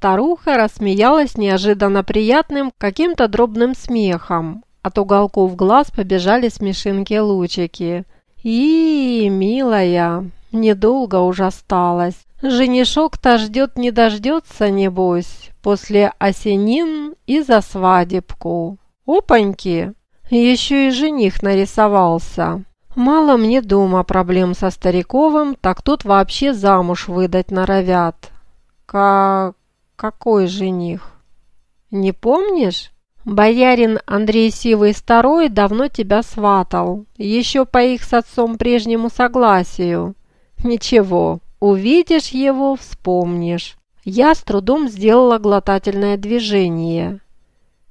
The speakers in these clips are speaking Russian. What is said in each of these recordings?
старуха рассмеялась неожиданно приятным, каким-то дробным смехом. От уголков глаз побежали смешинки-лучики. «И, милая, недолго уж осталось. Женишок-то ждет не дождется, небось, после осенин и за свадебку. Опаньки! Еще и жених нарисовался. Мало мне дома проблем со Стариковым, так тут вообще замуж выдать норовят. Как... какой жених? Не помнишь? Боярин Андрей Сивый Старой давно тебя сватал, еще по их с отцом прежнему согласию. Ничего, увидишь его, вспомнишь. Я с трудом сделала глотательное движение.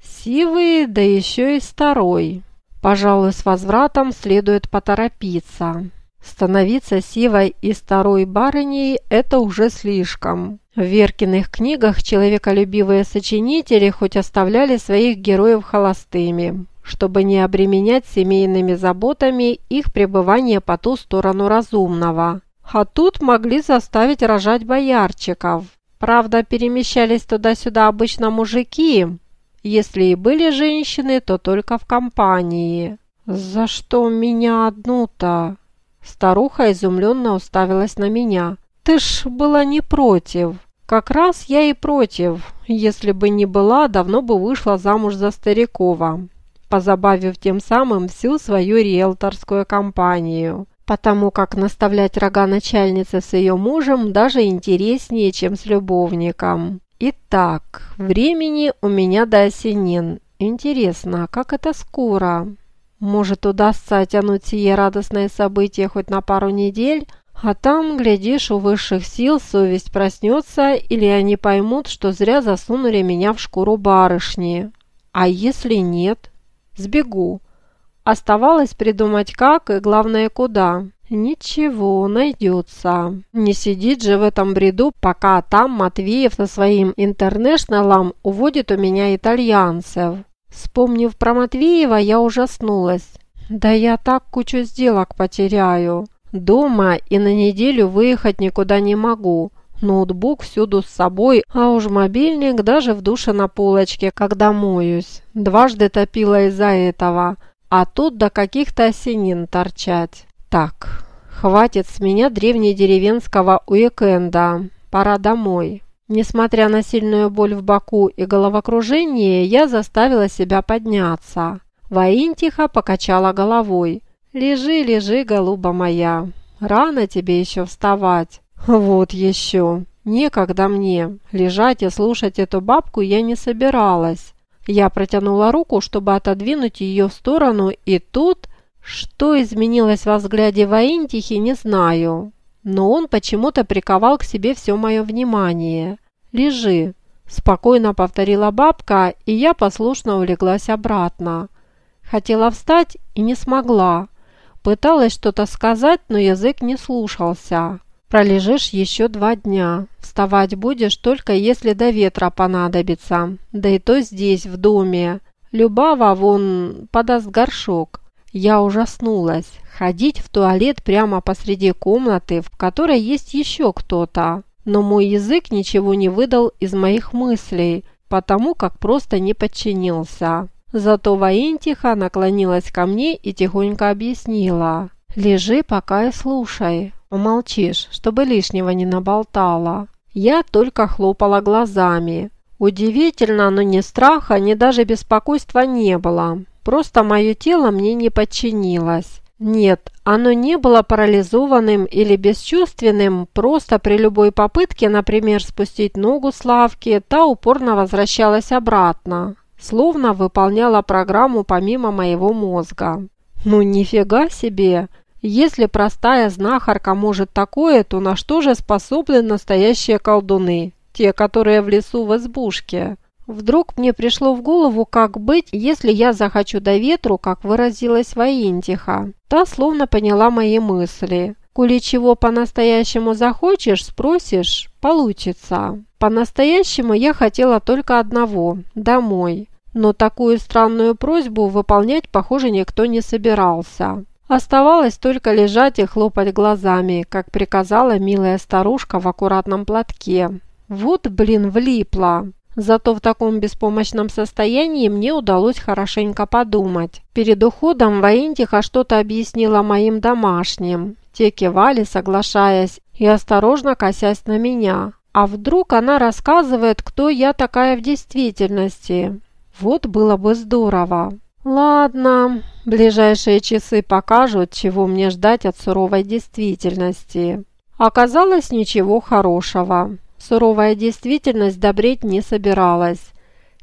Сивый, да еще и старой. Пожалуй, с возвратом следует поторопиться. Становиться сивой и старой барыней – это уже слишком. В Веркиных книгах человеколюбивые сочинители хоть оставляли своих героев холостыми, чтобы не обременять семейными заботами их пребывание по ту сторону разумного. А тут могли заставить рожать боярчиков. Правда, перемещались туда-сюда обычно мужики. Если и были женщины, то только в компании. «За что меня одну-то?» Старуха изумленно уставилась на меня. «Ты ж была не против». «Как раз я и против. Если бы не была, давно бы вышла замуж за Старикова, позабавив тем самым всю свою риэлторскую компанию. Потому как наставлять рога начальницы с ее мужем даже интереснее, чем с любовником. Итак, времени у меня до осенин. Интересно, как это скоро?» Может, удастся оттянуть сие радостное событие хоть на пару недель, а там, глядишь, у высших сил совесть проснется, или они поймут, что зря засунули меня в шкуру барышни. А если нет? Сбегу. Оставалось придумать как и, главное, куда. Ничего, найдется. Не сидит же в этом бреду, пока там Матвеев со своим интернешналом уводит у меня итальянцев. Вспомнив про Матвеева, я ужаснулась. Да я так кучу сделок потеряю. Дома и на неделю выехать никуда не могу. Ноутбук всюду с собой, а уж мобильник даже в душе на полочке, когда моюсь. Дважды топила из-за этого, а тут до каких-то осенин торчать. Так, хватит с меня древнедеревенского уикенда. Пора домой. Несмотря на сильную боль в боку и головокружение, я заставила себя подняться. Воинтиха покачала головой. «Лежи, лежи, голуба моя, рано тебе еще вставать». «Вот еще. Некогда мне. Лежать и слушать эту бабку я не собиралась». Я протянула руку, чтобы отодвинуть ее в сторону, и тут... Что изменилось во взгляде Воинтихи, не знаю но он почему-то приковал к себе все мое внимание. «Лежи», – спокойно повторила бабка, и я послушно улеглась обратно. Хотела встать и не смогла. Пыталась что-то сказать, но язык не слушался. Пролежишь еще два дня. Вставать будешь только если до ветра понадобится. Да и то здесь, в доме. Любава вон подаст горшок. Я ужаснулась. Ходить в туалет прямо посреди комнаты, в которой есть еще кто-то. Но мой язык ничего не выдал из моих мыслей, потому как просто не подчинился. Зато Ваинтиха наклонилась ко мне и тихонько объяснила. «Лежи пока и слушай. Умолчишь, чтобы лишнего не наболтала». Я только хлопала глазами. Удивительно, но ни страха, ни даже беспокойства не было. Просто мое тело мне не подчинилось. Нет, оно не было парализованным или бесчувственным, просто при любой попытке, например, спустить ногу с лавки, та упорно возвращалась обратно, словно выполняла программу помимо моего мозга. Ну нифига себе! Если простая знахарка может такое, то на что же способны настоящие колдуны, те, которые в лесу в избушке? Вдруг мне пришло в голову, как быть, если я захочу до ветру, как выразилась Воинтиха. Та словно поняла мои мысли. Коли чего по-настоящему захочешь, спросишь, получится. По-настоящему я хотела только одного – домой. Но такую странную просьбу выполнять, похоже, никто не собирался. Оставалось только лежать и хлопать глазами, как приказала милая старушка в аккуратном платке. Вот, блин, влипла. Зато в таком беспомощном состоянии мне удалось хорошенько подумать. Перед уходом Ваентиха что-то объяснила моим домашним. Те кивали, соглашаясь, и осторожно косясь на меня. А вдруг она рассказывает, кто я такая в действительности? Вот было бы здорово. Ладно, ближайшие часы покажут, чего мне ждать от суровой действительности. Оказалось, ничего хорошего. Суровая действительность добреть не собиралась.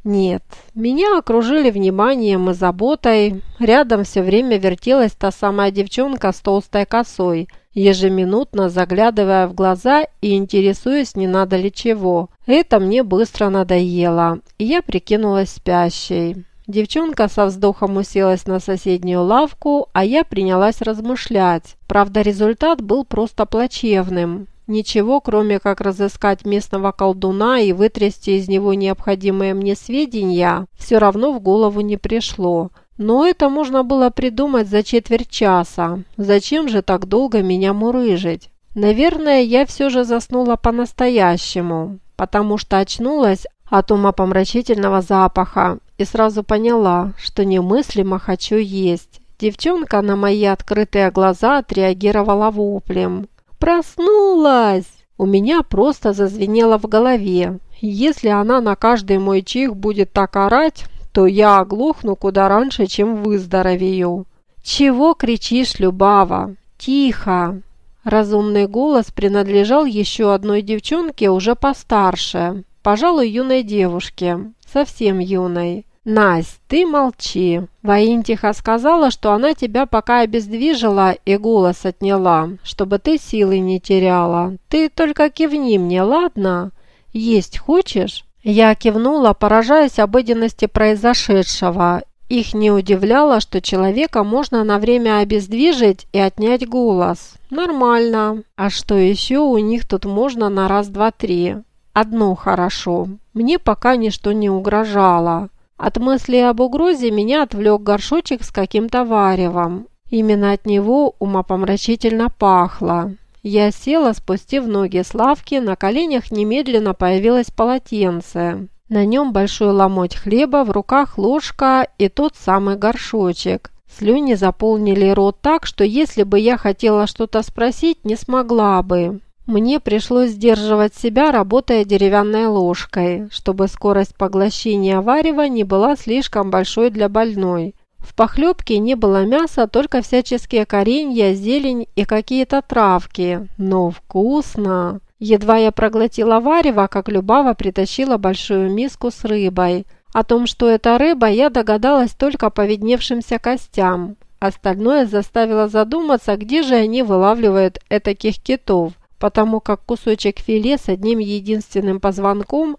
Нет, меня окружили вниманием и заботой. Рядом все время вертелась та самая девчонка с толстой косой, ежеминутно заглядывая в глаза и интересуясь, не надо ли чего. Это мне быстро надоело, и я прикинулась спящей. Девчонка со вздохом уселась на соседнюю лавку, а я принялась размышлять. Правда, результат был просто плачевным. Ничего, кроме как разыскать местного колдуна и вытрясти из него необходимые мне сведения, все равно в голову не пришло. Но это можно было придумать за четверть часа. Зачем же так долго меня мурыжить? Наверное, я все же заснула по-настоящему, потому что очнулась от умопомрачительного запаха и сразу поняла, что немыслимо хочу есть. Девчонка на мои открытые глаза отреагировала воплем. «Проснулась!» У меня просто зазвенело в голове. Если она на каждый мой чих будет так орать, то я оглохну куда раньше, чем выздоровею. «Чего кричишь, Любава? Тихо!» Разумный голос принадлежал еще одной девчонке, уже постарше, пожалуй, юной девушке, совсем юной. «Насть, ты молчи!» Воинтиха сказала, что она тебя пока обездвижила и голос отняла, чтобы ты силы не теряла. Ты только кивни мне, ладно? Есть хочешь?» Я кивнула, поражаясь обыденности произошедшего. Их не удивляло, что человека можно на время обездвижить и отнять голос. Нормально. А что еще у них тут можно на раз-два-три? Одно хорошо. Мне пока ничто не угрожало. От мысли об угрозе меня отвлек горшочек с каким-то варевом. Именно от него умопомрачительно пахло. Я села, спустив ноги с лавки, на коленях немедленно появилось полотенце. На нем большой ломоть хлеба, в руках ложка и тот самый горшочек. Слюни заполнили рот так, что если бы я хотела что-то спросить, не смогла бы. Мне пришлось сдерживать себя, работая деревянной ложкой, чтобы скорость поглощения варева не была слишком большой для больной. В похлебке не было мяса, только всяческие коренья, зелень и какие-то травки. Но вкусно! Едва я проглотила варево, как Любава притащила большую миску с рыбой. О том, что это рыба, я догадалась только по видневшимся костям. Остальное заставило задуматься, где же они вылавливают этаких китов – потому как кусочек филе с одним единственным позвонком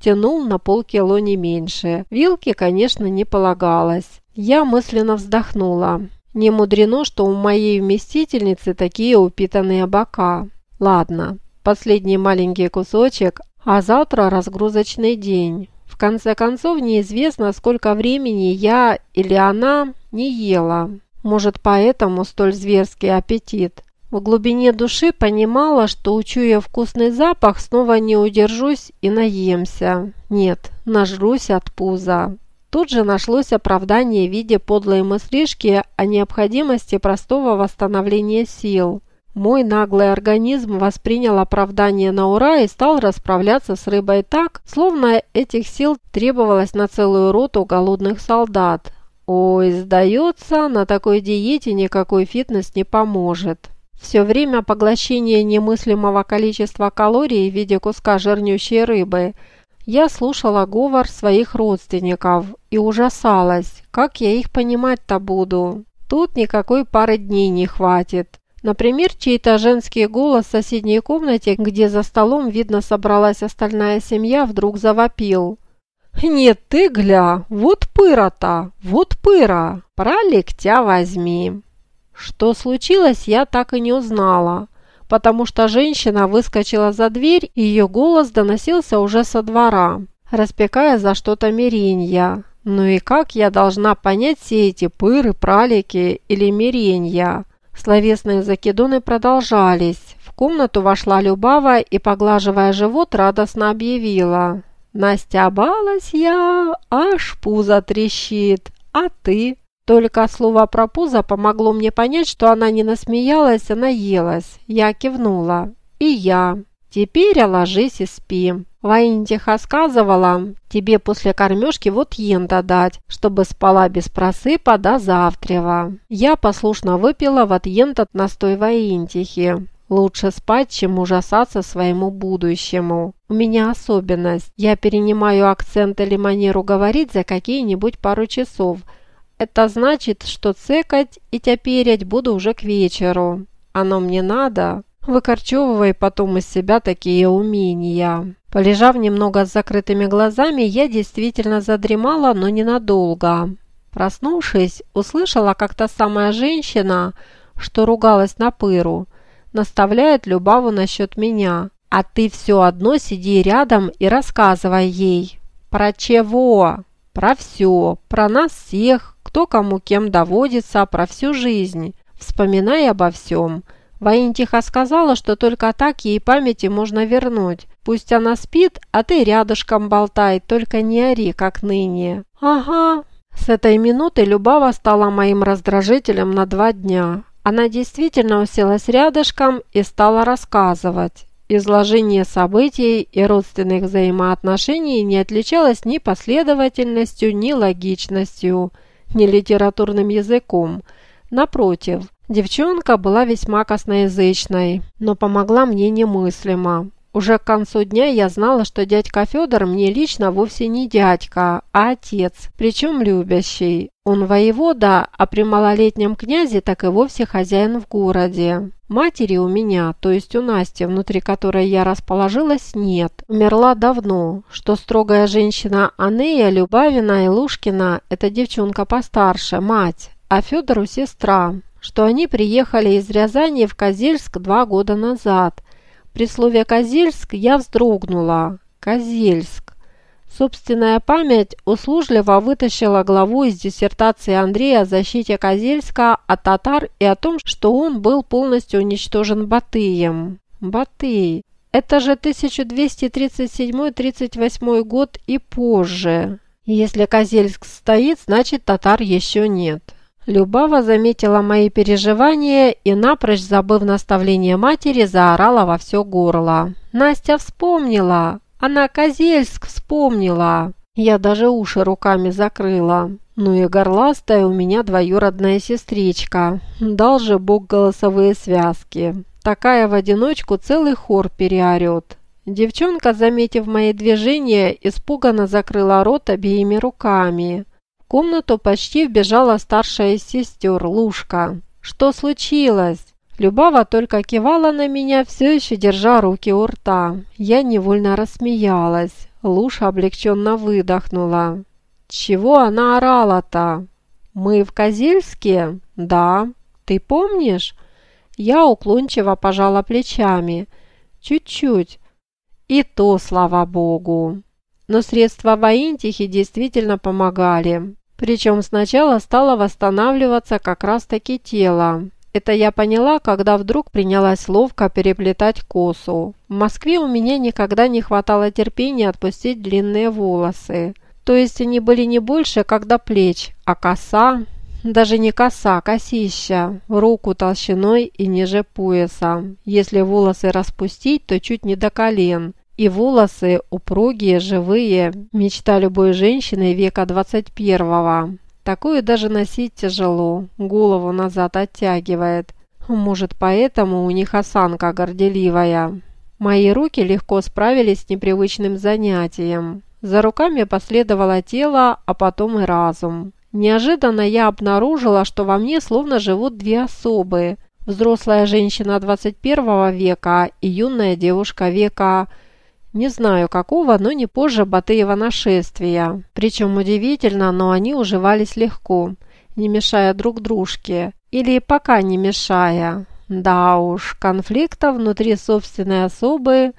тянул на полкило не меньше. Вилки, конечно, не полагалось. Я мысленно вздохнула. Не мудрено, что у моей вместительницы такие упитанные бока. Ладно, последний маленький кусочек, а завтра разгрузочный день. В конце концов, неизвестно, сколько времени я или она не ела. Может, поэтому столь зверский аппетит. В глубине души понимала, что, учуя вкусный запах, снова не удержусь и наемся. Нет, нажрусь от пуза. Тут же нашлось оправдание в виде подлой мыслишки о необходимости простого восстановления сил. Мой наглый организм воспринял оправдание на ура и стал расправляться с рыбой так, словно этих сил требовалось на целую роту голодных солдат. Ой, сдается, на такой диете никакой фитнес не поможет. Все время поглощения немыслимого количества калорий в виде куска жирнющей рыбы я слушала говор своих родственников и ужасалась, как я их понимать-то буду. Тут никакой пары дней не хватит. Например, чей-то женский голос в соседней комнате, где за столом, видно, собралась остальная семья, вдруг завопил. «Нет, ты гля, вот пыра-то, вот пыра, пролегтя возьми». Что случилось, я так и не узнала, потому что женщина выскочила за дверь, и ее голос доносился уже со двора, распекая за что-то меренья. Ну и как я должна понять все эти пыры, пралики или меренья? Словесные закидоны продолжались. В комнату вошла Любава и, поглаживая живот, радостно объявила. «Настябалась я, аж пузо трещит. А ты?» Только слово про пузо помогло мне понять, что она не насмеялась, а наелась. Я кивнула. «И я. Теперь ложись и спи». Ваинтиха сказывала, тебе после кормежки вот ента дать, чтобы спала без просыпа до завтрева. Я послушно выпила вот ента настой Ваинтихи. Лучше спать, чем ужасаться своему будущему. У меня особенность. Я перенимаю акцент или манеру говорить за какие-нибудь пару часов. Это значит, что цекать и теперять буду уже к вечеру. Оно мне надо, выкорчевывая потом из себя такие умения. Полежав немного с закрытыми глазами, я действительно задремала, но ненадолго. Проснувшись, услышала, как та самая женщина, что ругалась на пыру, наставляет Любаву насчет меня. А ты все одно сиди рядом и рассказывай ей. Про чего? Про все. Про нас всех, кто кому кем доводится, про всю жизнь. Вспоминай обо всем. Ваин тихо сказала, что только так ей памяти можно вернуть. Пусть она спит, а ты рядышком болтай, только не ори, как ныне. Ага. С этой минуты Любава стала моим раздражителем на два дня. Она действительно уселась рядышком и стала рассказывать. Изложение событий и родственных взаимоотношений не отличалось ни последовательностью, ни логичностью, ни литературным языком. Напротив, девчонка была весьма косноязычной, но помогла мне немыслимо. Уже к концу дня я знала, что дядька Федор мне лично вовсе не дядька, а отец, причем любящий. Он воевода, а при малолетнем князе так и вовсе хозяин в городе. Матери у меня, то есть у Насти, внутри которой я расположилась, нет. Умерла давно, что строгая женщина Анея Любавина и Лушкина – это девчонка постарше, мать, а Федору сестра, что они приехали из Рязани в Козельск два года назад – при слове «Козельск» я вздрогнула. Козельск. Собственная память услужливо вытащила главу из диссертации Андрея о защите Козельска от татар и о том, что он был полностью уничтожен Батыем. Батый. Это же 1237-38 год и позже. Если Козельск стоит, значит татар еще нет. Любава заметила мои переживания и, напрочь забыв наставление матери, заорала во все горло. «Настя вспомнила! Она Козельск вспомнила!» Я даже уши руками закрыла. Ну и горластая у меня двоюродная сестричка. Дал же Бог голосовые связки. Такая в одиночку целый хор переорет. Девчонка, заметив мои движения, испуганно закрыла рот обеими руками комнату почти вбежала старшая из сестер, Лушка. «Что случилось?» Любава только кивала на меня, все еще держа руки у рта. Я невольно рассмеялась. Луша облегченно выдохнула. «Чего она орала-то?» «Мы в Козельске?» «Да». «Ты помнишь?» Я уклончиво пожала плечами. «Чуть-чуть». «И то, слава богу». Но средства воинтихи действительно помогали. Причем сначала стало восстанавливаться как раз-таки тело. Это я поняла, когда вдруг принялась ловко переплетать косу. В Москве у меня никогда не хватало терпения отпустить длинные волосы. То есть они были не больше, как до плеч, а коса, даже не коса, косища, руку толщиной и ниже пояса. Если волосы распустить, то чуть не до колен. И волосы упругие, живые, мечта любой женщины века 21-го. Такую даже носить тяжело, голову назад оттягивает. Может, поэтому у них осанка горделивая. Мои руки легко справились с непривычным занятием. За руками последовало тело, а потом и разум. Неожиданно я обнаружила, что во мне словно живут две особы. Взрослая женщина 21 века и юная девушка века не знаю какого, но не позже Батыева нашествия. Причем удивительно, но они уживались легко, не мешая друг дружке. Или пока не мешая. Да уж, конфликта внутри собственной особы,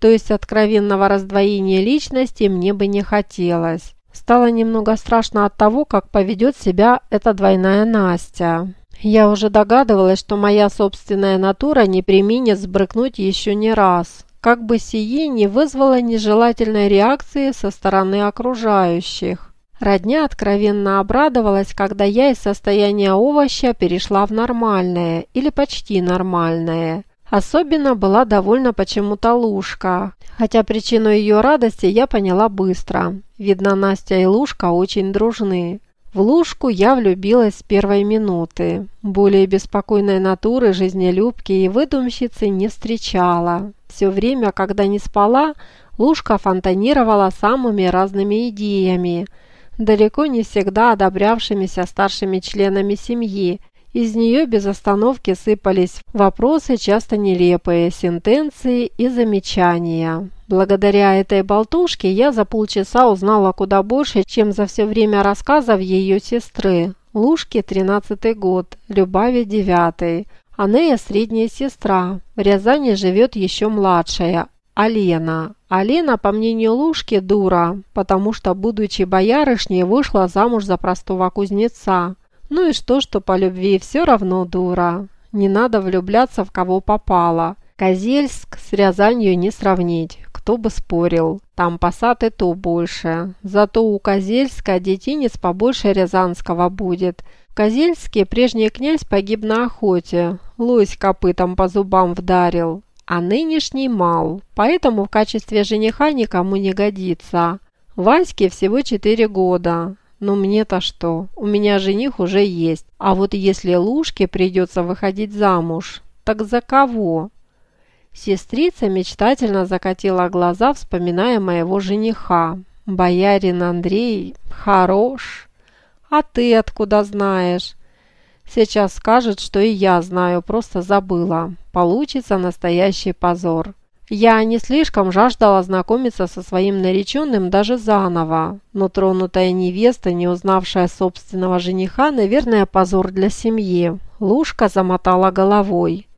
то есть откровенного раздвоения личности, мне бы не хотелось. Стало немного страшно от того, как поведет себя эта двойная Настя. Я уже догадывалась, что моя собственная натура не применит сбрыкнуть еще не раз, как бы сие не вызвало нежелательной реакции со стороны окружающих. Родня откровенно обрадовалась, когда я из состояния овоща перешла в нормальное или почти нормальное. Особенно была довольна почему-то Лушка, хотя причину ее радости я поняла быстро. Видно, Настя и Лушка очень дружны. В Лушку я влюбилась с первой минуты. Более беспокойной натуры, жизнелюбки и выдумщицы не встречала. Все время, когда не спала, Лушка фонтанировала самыми разными идеями, далеко не всегда одобрявшимися старшими членами семьи, из нее без остановки сыпались вопросы, часто нелепые, сентенции и замечания. Благодаря этой болтушке я за полчаса узнала куда больше, чем за все время рассказов ее сестры. Лушке 13 год, Любави 9. Анея средняя сестра. В Рязани живет еще младшая, Алена. Алена, по мнению Лушки, дура, потому что, будучи боярышней, вышла замуж за простого кузнеца. Ну и что, что по любви все равно дура. Не надо влюбляться в кого попало. Козельск с Рязанью не сравнить, кто бы спорил. Там посад и то больше. Зато у Козельска детинец побольше Рязанского будет. В Козельске прежний князь погиб на охоте. Лось копытом по зубам вдарил. А нынешний мал, поэтому в качестве жениха никому не годится. Ваське всего четыре года. Но мне-то что? У меня жених уже есть. А вот если Лушке придется выходить замуж, так за кого? Сестрица мечтательно закатила глаза, вспоминая моего жениха. Боярин Андрей хорош. А ты откуда знаешь? Сейчас скажет, что и я знаю, просто забыла. Получится настоящий позор. Я не слишком жаждала знакомиться со своим нареченным даже заново, но тронутая невеста, не узнавшая собственного жениха, наверное, позор для семьи. Лушка замотала головой.